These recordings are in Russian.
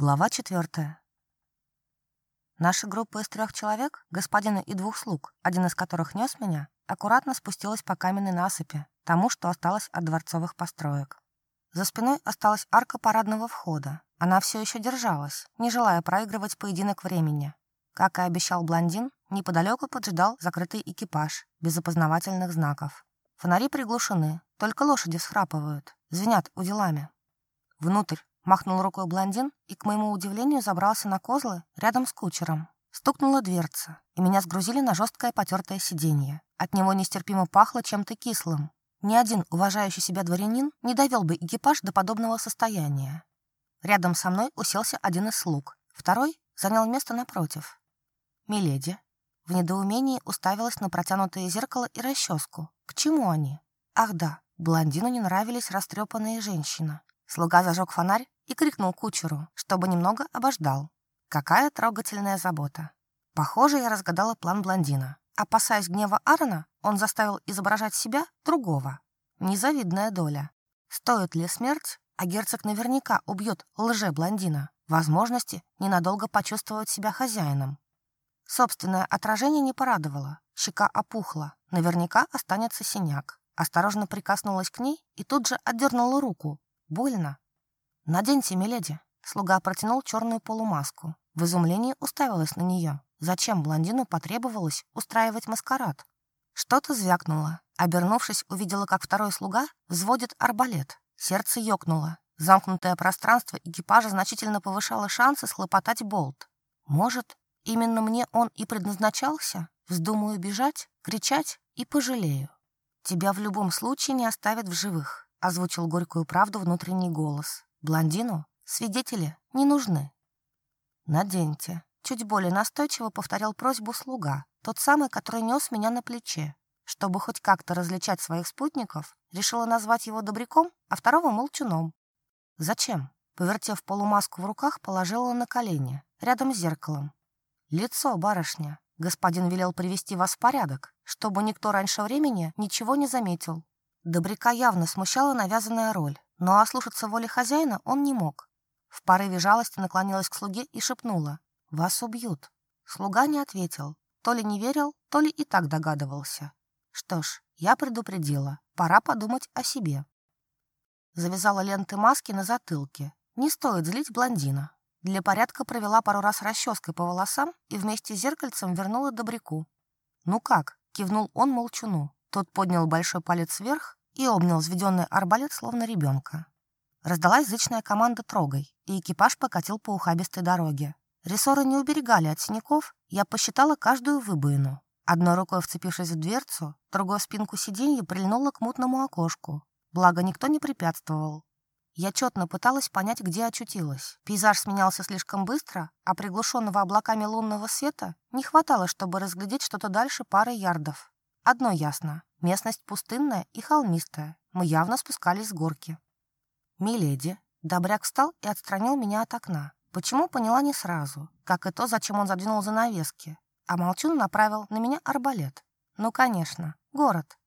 Глава 4. Наша группа из трех человек, господина и двух слуг, один из которых нес меня, аккуратно спустилась по каменной насыпи, тому, что осталось от дворцовых построек. За спиной осталась арка парадного входа. Она все еще держалась, не желая проигрывать поединок времени. Как и обещал блондин, неподалеку поджидал закрытый экипаж, без опознавательных знаков. Фонари приглушены, только лошади схрапывают, звенят уделами. «Внутрь!» Махнул рукой блондин и, к моему удивлению, забрался на козлы рядом с кучером. Стукнула дверца, и меня сгрузили на жесткое потертое сиденье. От него нестерпимо пахло чем-то кислым. Ни один уважающий себя дворянин не довел бы экипаж до подобного состояния. Рядом со мной уселся один из слуг, второй занял место напротив. Миледи в недоумении уставилась на протянутое зеркало и расческу. К чему они? Ах да, блондину не нравились растрепанные женщины. Слуга зажег фонарь и крикнул кучеру, чтобы немного обождал. Какая трогательная забота. Похоже, я разгадала план блондина. Опасаясь гнева Аарона, он заставил изображать себя другого. Незавидная доля. Стоит ли смерть, а герцог наверняка убьет лже-блондина, возможности ненадолго почувствовать себя хозяином. Собственное отражение не порадовало. Щека опухла. Наверняка останется синяк. Осторожно прикоснулась к ней и тут же отдернула руку. Больно. «Наденьте, миледи!» Слуга протянул черную полумаску. В изумлении уставилась на нее. Зачем блондину потребовалось устраивать маскарад? Что-то звякнуло. Обернувшись, увидела, как второй слуга взводит арбалет. Сердце ёкнуло. Замкнутое пространство экипажа значительно повышало шансы схлопотать болт. Может, именно мне он и предназначался? Вздумаю бежать, кричать и пожалею. «Тебя в любом случае не оставят в живых», — озвучил горькую правду внутренний голос. Блондину свидетели не нужны. Наденьте. Чуть более настойчиво повторял просьбу слуга, тот самый, который нес меня на плече. Чтобы хоть как-то различать своих спутников, решила назвать его добряком, а второго молчуном. Зачем? Повертев полумаску в руках, положила на колени, рядом с зеркалом. Лицо, барышня. Господин велел привести вас в порядок, чтобы никто раньше времени ничего не заметил. Добряка явно смущала навязанная роль. Но ослушаться воли хозяина он не мог. В порыве жалости наклонилась к слуге и шепнула «Вас убьют». Слуга не ответил, то ли не верил, то ли и так догадывался. Что ж, я предупредила, пора подумать о себе. Завязала ленты маски на затылке. Не стоит злить блондина. Для порядка провела пару раз расческой по волосам и вместе с зеркальцем вернула добряку. «Ну как?» — кивнул он молчуну. Тот поднял большой палец вверх, и обнял взведенный арбалет, словно ребенка. Раздалась зычная команда «Трогай», и экипаж покатил по ухабистой дороге. Рессоры не уберегали от синяков, я посчитала каждую выбоину. Одной рукой вцепившись в дверцу, другой в спинку сиденья прильнула к мутному окошку. Благо, никто не препятствовал. Я четно пыталась понять, где очутилась. Пейзаж сменялся слишком быстро, а приглушенного облаками лунного света не хватало, чтобы разглядеть что-то дальше пары ярдов. Одно ясно. Местность пустынная и холмистая. Мы явно спускались с горки. «Миледи». Добряк встал и отстранил меня от окна. Почему, поняла не сразу. Как и то, зачем он задвинул занавески. А Молчун направил на меня арбалет. Ну, конечно. Город.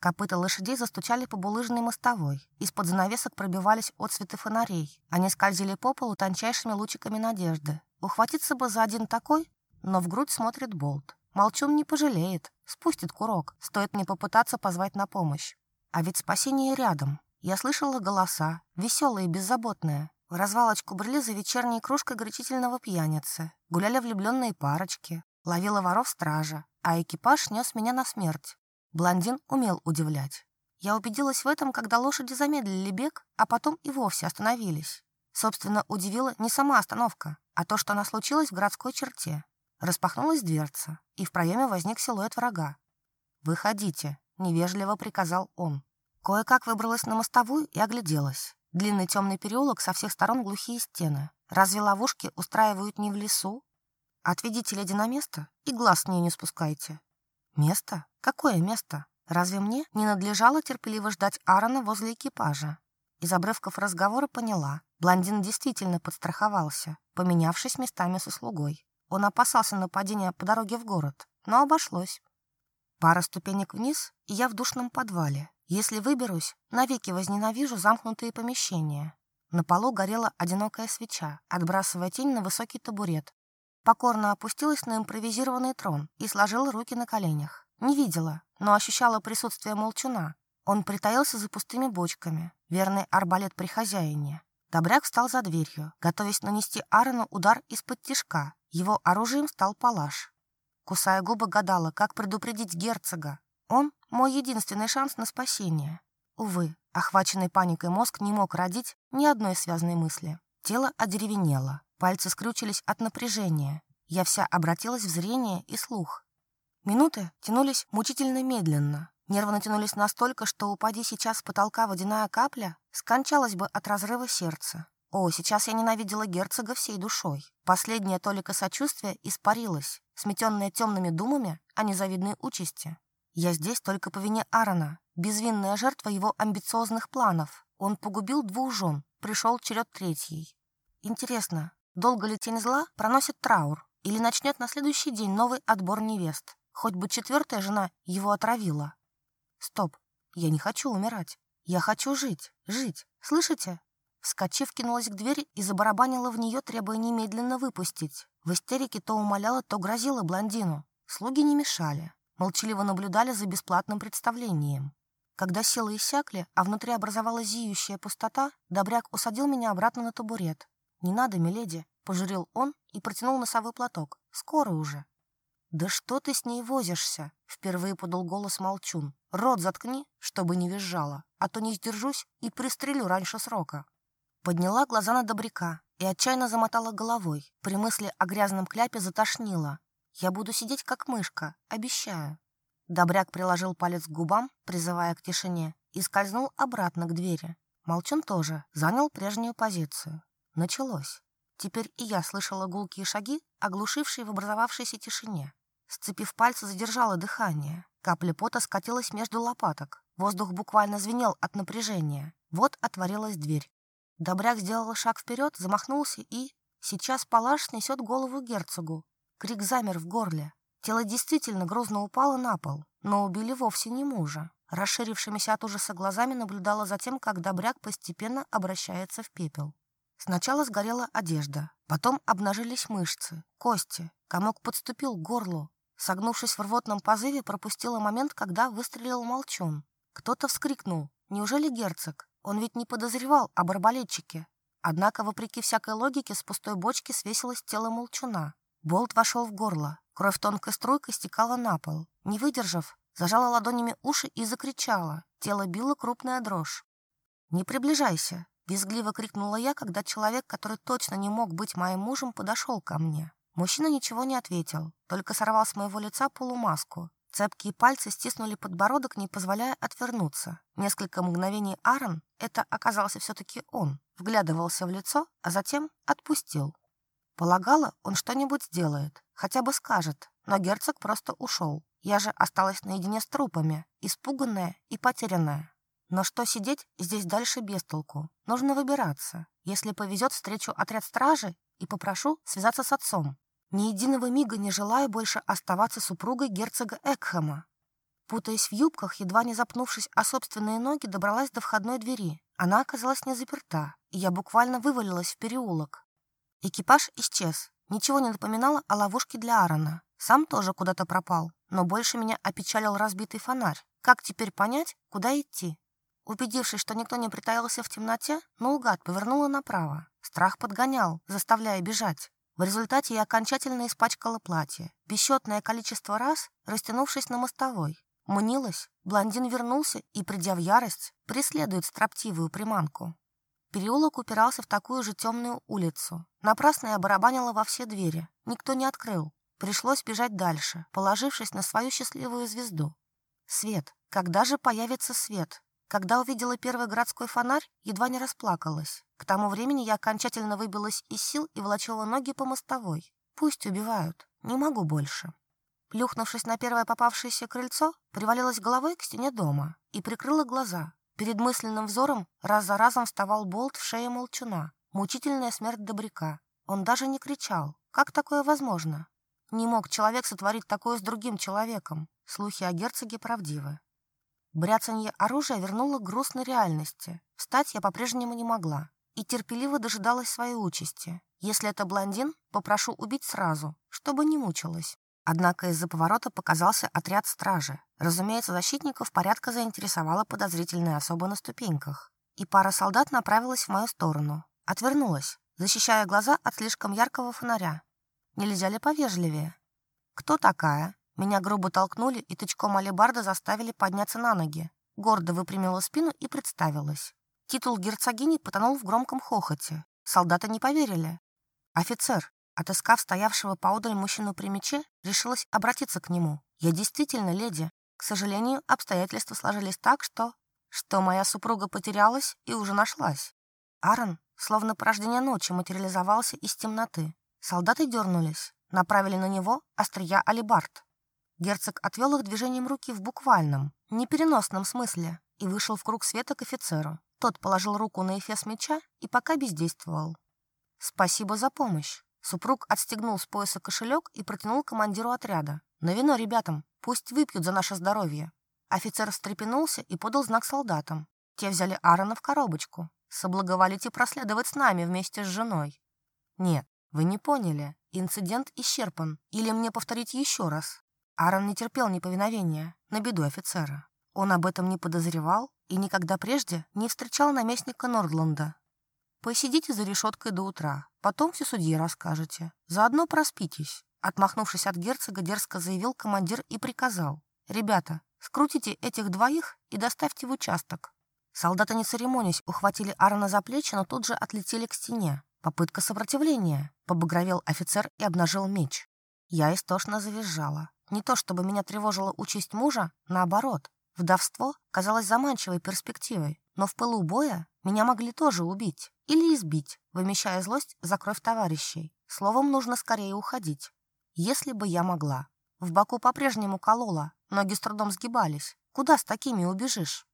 Копыта лошадей застучали по булыжной мостовой. Из-под занавесок пробивались отсветы фонарей. Они скользили по полу тончайшими лучиками надежды. Ухватиться бы за один такой, но в грудь смотрит болт. Молчун не пожалеет, спустит курок, стоит мне попытаться позвать на помощь. А ведь спасение рядом. Я слышала голоса, веселые и беззаботные. В развалочку брели за вечерней кружкой горячительного пьяницы. Гуляли влюбленные парочки. Ловила воров стража, а экипаж нес меня на смерть. Блондин умел удивлять. Я убедилась в этом, когда лошади замедлили бег, а потом и вовсе остановились. Собственно, удивила не сама остановка, а то, что она случилась в городской черте. Распахнулась дверца, и в проеме возник силуэт врага. «Выходите», — невежливо приказал он. Кое-как выбралась на мостовую и огляделась. Длинный темный переулок, со всех сторон глухие стены. Разве ловушки устраивают не в лесу? Отведите леди на место и глаз с нее не спускайте. Место? Какое место? Разве мне не надлежало терпеливо ждать Аарона возле экипажа? Из обрывков разговора поняла. Блондин действительно подстраховался, поменявшись местами со слугой. Он опасался нападения по дороге в город, но обошлось. Пара ступенек вниз, и я в душном подвале. Если выберусь, навеки возненавижу замкнутые помещения. На полу горела одинокая свеча, отбрасывая тень на высокий табурет. Покорно опустилась на импровизированный трон и сложила руки на коленях. Не видела, но ощущала присутствие молчуна. Он притаился за пустыми бочками, верный арбалет при хозяине. Добряк встал за дверью, готовясь нанести Аарону удар из-под тишка, его оружием стал палаш. Кусая губы, гадала, как предупредить герцога. Он — мой единственный шанс на спасение. Увы, охваченный паникой мозг не мог родить ни одной связанной мысли. Тело одеревенело, пальцы скрючились от напряжения. Я вся обратилась в зрение и слух. Минуты тянулись мучительно медленно. Нервы натянулись настолько, что упади сейчас с потолка водяная капля, скончалась бы от разрыва сердца. О, сейчас я ненавидела герцога всей душой. Последняя толика сочувствия испарилась, сметенная темными думами о незавидной участи. Я здесь только по вине Аарона, безвинная жертва его амбициозных планов. Он погубил двух жен, пришел черед третьей. Интересно, долго ли тень зла проносит траур? Или начнет на следующий день новый отбор невест? Хоть бы четвертая жена его отравила. Стоп, я не хочу умирать. Я хочу жить, жить. Слышите? Вскочив, кинулась к двери и забарабанила в нее, требуя немедленно выпустить. В истерике то умоляла, то грозила блондину. Слуги не мешали. Молчаливо наблюдали за бесплатным представлением. Когда силы иссякли, а внутри образовалась зиющая пустота, Добряк усадил меня обратно на табурет. «Не надо, миледи!» — пожурил он и протянул носовой платок. «Скоро уже!» «Да что ты с ней возишься?» — впервые подал голос Молчун. «Рот заткни, чтобы не визжала, а то не сдержусь и пристрелю раньше срока». Подняла глаза на добряка и отчаянно замотала головой. При мысли о грязном кляпе затошнила. «Я буду сидеть как мышка, обещаю». Добряк приложил палец к губам, призывая к тишине, и скользнул обратно к двери. Молчун тоже занял прежнюю позицию. Началось. Теперь и я слышала гулкие шаги, оглушившие в образовавшейся тишине. Сцепив пальцы, задержала дыхание. Капля пота скатилась между лопаток. Воздух буквально звенел от напряжения. Вот отворилась дверь. Добряк сделал шаг вперед, замахнулся и... Сейчас палаш снесет голову герцогу. Крик замер в горле. Тело действительно грозно упало на пол, но убили вовсе не мужа. Расширившимися от ужаса глазами наблюдала за тем, как добряк постепенно обращается в пепел. Сначала сгорела одежда, потом обнажились мышцы, кости. Комок подступил к горлу. Согнувшись в рвотном позыве, пропустила момент, когда выстрелил молчун. Кто-то вскрикнул. «Неужели герцог?» Он ведь не подозревал об арбалетчике. Однако, вопреки всякой логике, с пустой бочки свесилось тело молчуна. Болт вошел в горло. Кровь тонкой струйкой стекала на пол. Не выдержав, зажала ладонями уши и закричала. Тело било крупная дрожь. «Не приближайся!» — визгливо крикнула я, когда человек, который точно не мог быть моим мужем, подошел ко мне. Мужчина ничего не ответил, только сорвал с моего лица полумаску. Цепкие пальцы стиснули подбородок, не позволяя отвернуться. Несколько мгновений Аарон, это оказался все-таки он, вглядывался в лицо, а затем отпустил. Полагала, он что-нибудь сделает, хотя бы скажет, но герцог просто ушел. Я же осталась наедине с трупами, испуганная и потерянная. Но что сидеть здесь дальше без толку? Нужно выбираться. Если повезет, встречу отряд стражи и попрошу связаться с отцом ни единого мига не желая больше оставаться супругой герцога Экхэма. Путаясь в юбках, едва не запнувшись о собственные ноги, добралась до входной двери. Она оказалась не заперта, и я буквально вывалилась в переулок. Экипаж исчез. Ничего не напоминало о ловушке для Аарона. Сам тоже куда-то пропал, но больше меня опечалил разбитый фонарь. Как теперь понять, куда идти? Убедившись, что никто не притаился в темноте, наугад повернула направо. Страх подгонял, заставляя бежать. В результате я окончательно испачкала платье, бесчетное количество раз, растянувшись на мостовой. Мнилась, блондин вернулся и, придя в ярость, преследует строптивую приманку. Переулок упирался в такую же темную улицу. Напрасно я барабанила во все двери. Никто не открыл. Пришлось бежать дальше, положившись на свою счастливую звезду. Свет. Когда же появится свет? Когда увидела первый городской фонарь, едва не расплакалась. К тому времени я окончательно выбилась из сил и волочила ноги по мостовой. Пусть убивают, не могу больше. Плюхнувшись на первое попавшееся крыльцо, привалилась головой к стене дома и прикрыла глаза. Перед мысленным взором раз за разом вставал болт в шее молчуна. Мучительная смерть добряка. Он даже не кричал. Как такое возможно? Не мог человек сотворить такое с другим человеком. Слухи о герцоге правдивы. Бряцанье оружия вернуло к грустной реальности. Встать я по-прежнему не могла и терпеливо дожидалась своей участи. Если это блондин, попрошу убить сразу, чтобы не мучилась. Однако из-за поворота показался отряд стражи. Разумеется, защитников порядка заинтересовала подозрительная особа на ступеньках. И пара солдат направилась в мою сторону. Отвернулась, защищая глаза от слишком яркого фонаря. Нельзя ли повежливее? «Кто такая?» Меня грубо толкнули и тычком алебарда заставили подняться на ноги. Гордо выпрямила спину и представилась. Титул герцогини потонул в громком хохоте. Солдаты не поверили. Офицер, отыскав стоявшего поодаль мужчину при мече, решилась обратиться к нему. «Я действительно леди. К сожалению, обстоятельства сложились так, что... что моя супруга потерялась и уже нашлась». Аарон, словно порождение ночи, материализовался из темноты. Солдаты дернулись, направили на него острия алибард. Герцог отвел их движением руки в буквальном, непереносном смысле и вышел в круг света к офицеру. Тот положил руку на эфес меча и пока бездействовал. «Спасибо за помощь». Супруг отстегнул с пояса кошелек и протянул командиру отряда. «На вино ребятам, пусть выпьют за наше здоровье». Офицер встрепенулся и подал знак солдатам. Те взяли Аарона в коробочку. «Соблаговолите проследовать с нами вместе с женой». «Нет, вы не поняли. Инцидент исчерпан. Или мне повторить еще раз?» Аарон не терпел неповиновения на беду офицера. Он об этом не подозревал и никогда прежде не встречал наместника Нордланда. «Посидите за решеткой до утра, потом все судье расскажете. Заодно проспитесь», — отмахнувшись от герцога, дерзко заявил командир и приказал. «Ребята, скрутите этих двоих и доставьте в участок». Солдаты, не церемонясь, ухватили Аарона за плечи, но тут же отлетели к стене. Попытка сопротивления. Побагровел офицер и обнажил меч. Я истошно завизжала. Не то чтобы меня тревожила участь мужа, наоборот. Вдовство казалось заманчивой перспективой, но в пылу боя меня могли тоже убить или избить, вымещая злость за кровь товарищей. Словом, нужно скорее уходить. Если бы я могла. В боку по-прежнему колола, ноги с трудом сгибались. Куда с такими убежишь?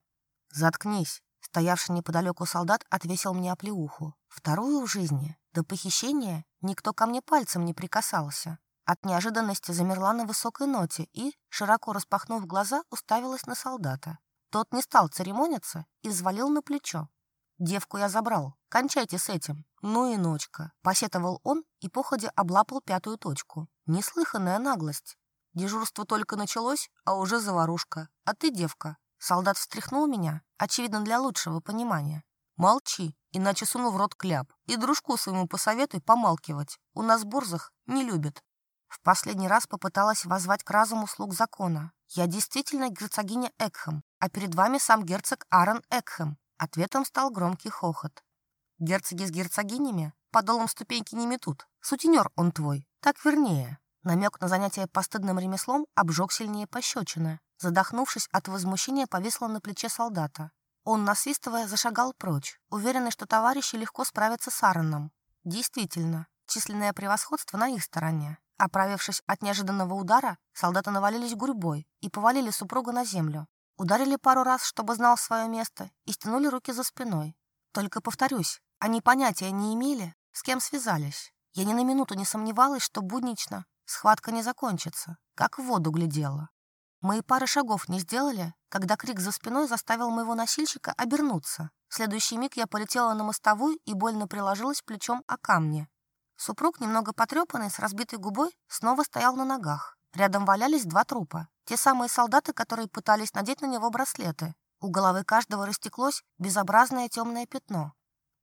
Заткнись. Стоявший неподалеку солдат отвесил мне оплеуху. Вторую в жизни, до похищения, никто ко мне пальцем не прикасался. От неожиданности замерла на высокой ноте и, широко распахнув глаза, уставилась на солдата. Тот не стал церемониться и взвалил на плечо. «Девку я забрал. Кончайте с этим. Ну и ночка!» – посетовал он и походе облапал пятую точку. Неслыханная наглость. Дежурство только началось, а уже заварушка. А ты, девка, солдат встряхнул меня, очевидно, для лучшего понимания. Молчи, иначе суну в рот кляп. И дружку своему посоветуй помалкивать. У нас борзах не любят. В последний раз попыталась возвать к разуму слуг закона. Я действительно герцогиня Экхэм, а перед вами сам герцог Аарон Экхэм. Ответом стал громкий хохот. Герцоги с герцогинями по долом ступеньки не метут. Сутенер он твой, так вернее. Намек на занятие постыдным ремеслом обжег сильнее пощечины, Задохнувшись от возмущения, повисла на плече солдата. Он, насвистывая, зашагал прочь, уверенный, что товарищи легко справятся с Аароном. Действительно, численное превосходство на их стороне. Оправившись от неожиданного удара, солдаты навалились гурьбой и повалили супруга на землю. Ударили пару раз, чтобы знал свое место, и стянули руки за спиной. Только повторюсь, они понятия не имели, с кем связались. Я ни на минуту не сомневалась, что буднично схватка не закончится, как в воду глядела. Мы и пары шагов не сделали, когда крик за спиной заставил моего носильщика обернуться. В следующий миг я полетела на мостовую и больно приложилась плечом о камни. Супруг, немного потрепанный, с разбитой губой, снова стоял на ногах. Рядом валялись два трупа. Те самые солдаты, которые пытались надеть на него браслеты. У головы каждого растеклось безобразное темное пятно.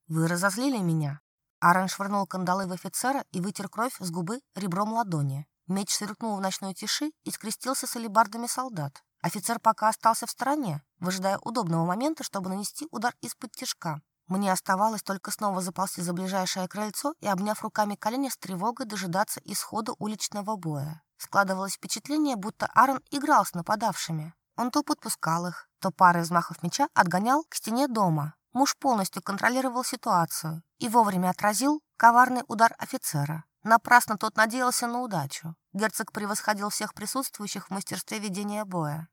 «Вы разозлили меня». Аран швырнул кандалы в офицера и вытер кровь с губы ребром ладони. Меч сверкнул в ночной тиши и скрестился с алебардами солдат. Офицер пока остался в стороне, выжидая удобного момента, чтобы нанести удар из-под тяжка. Мне оставалось только снова заползти за ближайшее крыльцо и, обняв руками колени, с тревогой дожидаться исхода уличного боя. Складывалось впечатление, будто Аарон играл с нападавшими. Он то подпускал их, то парой взмахов меча отгонял к стене дома. Муж полностью контролировал ситуацию и вовремя отразил коварный удар офицера. Напрасно тот надеялся на удачу. Герцог превосходил всех присутствующих в мастерстве ведения боя.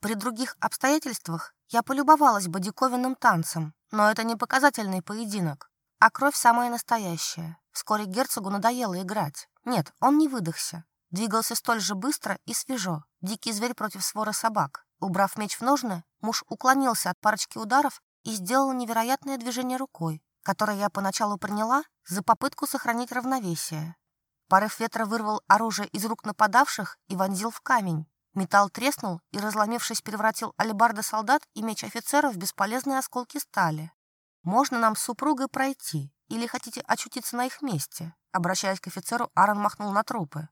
При других обстоятельствах я полюбовалась бы диковинным танцем, но это не показательный поединок, а кровь самая настоящая. Вскоре герцогу надоело играть. Нет, он не выдохся. Двигался столь же быстро и свежо. Дикий зверь против свора собак. Убрав меч в ножны, муж уклонился от парочки ударов и сделал невероятное движение рукой, которое я поначалу приняла за попытку сохранить равновесие. Порыв ветра вырвал оружие из рук нападавших и вонзил в камень. Металл треснул и, разломившись, превратил алебарда солдат и меч офицера в бесполезные осколки стали. «Можно нам с супругой пройти? Или хотите очутиться на их месте?» Обращаясь к офицеру, Аарон махнул на трупы.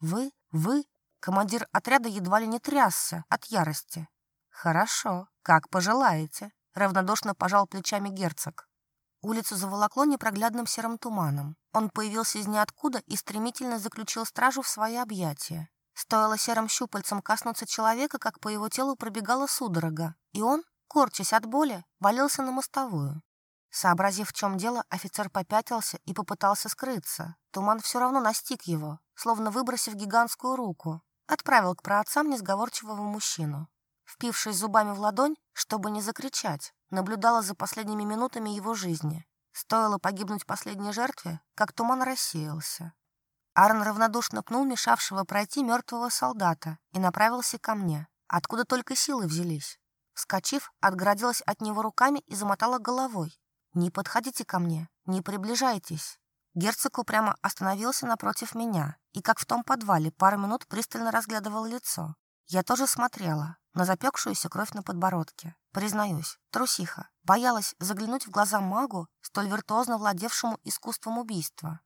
«Вы? Вы?» Командир отряда едва ли не трясся от ярости. «Хорошо, как пожелаете», — равнодушно пожал плечами герцог. Улицу заволокло непроглядным серым туманом. Он появился из ниоткуда и стремительно заключил стражу в свои объятия. Стоило серым щупальцем коснуться человека, как по его телу пробегала судорога, и он, корчась от боли, валился на мостовую. Сообразив, в чем дело, офицер попятился и попытался скрыться. Туман все равно настиг его, словно выбросив гигантскую руку. Отправил к праотцам несговорчивого мужчину. Впившись зубами в ладонь, чтобы не закричать, наблюдала за последними минутами его жизни. Стоило погибнуть последней жертве, как туман рассеялся. Аарон равнодушно пнул мешавшего пройти мертвого солдата и направился ко мне, откуда только силы взялись. Вскочив, отгородилась от него руками и замотала головой. «Не подходите ко мне, не приближайтесь». Герцог упрямо остановился напротив меня и, как в том подвале, пару минут пристально разглядывал лицо. Я тоже смотрела на запекшуюся кровь на подбородке. Признаюсь, трусиха, боялась заглянуть в глаза магу, столь виртуозно владевшему искусством убийства.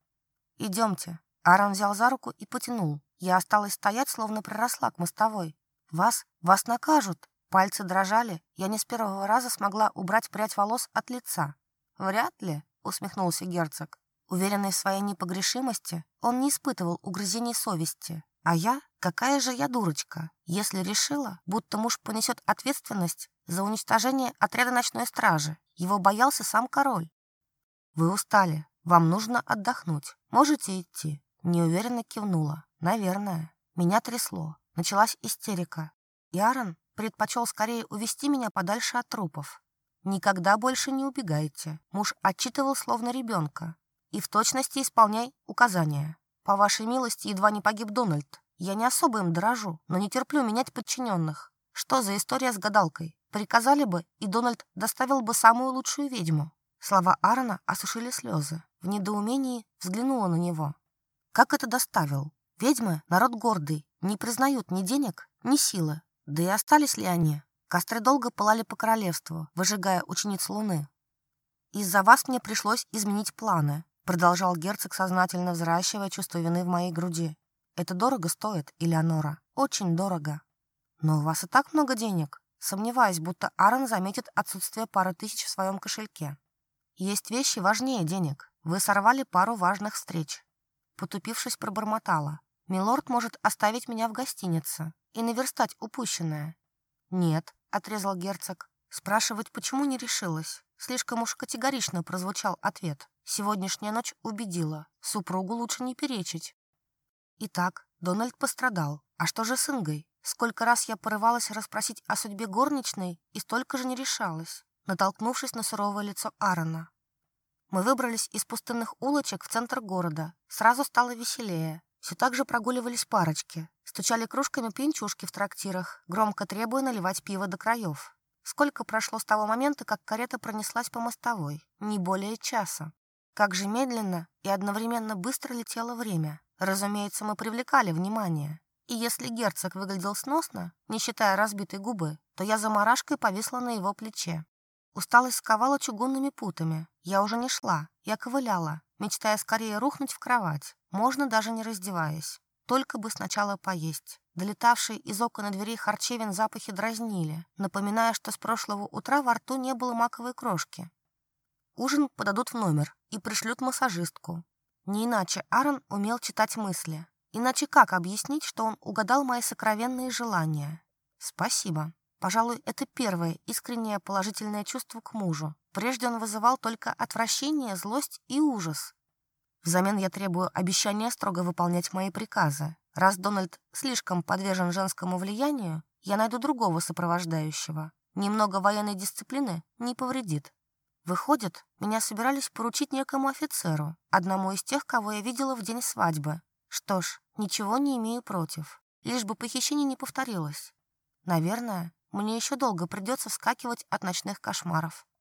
«Идемте», Арам взял за руку и потянул. Я осталась стоять, словно проросла к мостовой. «Вас? Вас накажут!» Пальцы дрожали. Я не с первого раза смогла убрать прядь волос от лица. «Вряд ли», — усмехнулся герцог. Уверенный в своей непогрешимости, он не испытывал угрызений совести. А я? Какая же я дурочка, если решила, будто муж понесет ответственность за уничтожение отряда ночной стражи. Его боялся сам король. «Вы устали. Вам нужно отдохнуть. Можете идти. Неуверенно кивнула. Наверное. Меня трясло. Началась истерика. Ярон предпочел скорее увести меня подальше от трупов. «Никогда больше не убегайте». Муж отчитывал словно ребенка. «И в точности исполняй указания. По вашей милости едва не погиб Дональд. Я не особо им дорожу, но не терплю менять подчиненных. Что за история с гадалкой? Приказали бы, и Дональд доставил бы самую лучшую ведьму». Слова Аарона осушили слезы. В недоумении взглянула на него. Как это доставил? Ведьмы — народ гордый, не признают ни денег, ни силы. Да и остались ли они? Костры долго пылали по королевству, выжигая учениц Луны. «Из-за вас мне пришлось изменить планы», — продолжал герцог, сознательно взращивая чувство вины в моей груди. «Это дорого стоит, Элеонора. Очень дорого. Но у вас и так много денег. Сомневаюсь, будто Аарон заметит отсутствие пары тысяч в своем кошельке. Есть вещи важнее денег. Вы сорвали пару важных встреч потупившись, пробормотала. «Милорд может оставить меня в гостинице и наверстать упущенное». «Нет», — отрезал герцог. Спрашивать, почему не решилась. Слишком уж категорично прозвучал ответ. Сегодняшняя ночь убедила. Супругу лучше не перечить. Итак, Дональд пострадал. А что же с Ингой? Сколько раз я порывалась расспросить о судьбе горничной и столько же не решалась, натолкнувшись на суровое лицо Аарона. Мы выбрались из пустынных улочек в центр города. Сразу стало веселее. Все так же прогуливались парочки. Стучали кружками пинчушки в трактирах, громко требуя наливать пиво до краев. Сколько прошло с того момента, как карета пронеслась по мостовой? Не более часа. Как же медленно и одновременно быстро летело время. Разумеется, мы привлекали внимание. И если герцог выглядел сносно, не считая разбитой губы, то я за заморашкой повисла на его плече. Усталость сковала чугунными путами. Я уже не шла, я ковыляла, мечтая скорее рухнуть в кровать, можно даже не раздеваясь. Только бы сначала поесть. Долетавшие из окон и дверей харчевин запахи дразнили, напоминая, что с прошлого утра во рту не было маковой крошки. Ужин подадут в номер и пришлют массажистку. Не иначе Аарон умел читать мысли. Иначе как объяснить, что он угадал мои сокровенные желания? Спасибо. Пожалуй, это первое искреннее положительное чувство к мужу. Прежде он вызывал только отвращение, злость и ужас. Взамен я требую обещания строго выполнять мои приказы. Раз Дональд слишком подвержен женскому влиянию, я найду другого сопровождающего. Немного военной дисциплины не повредит. Выходит, меня собирались поручить некому офицеру, одному из тех, кого я видела в день свадьбы. Что ж, ничего не имею против. Лишь бы похищение не повторилось. Наверное, мне еще долго придется вскакивать от ночных кошмаров.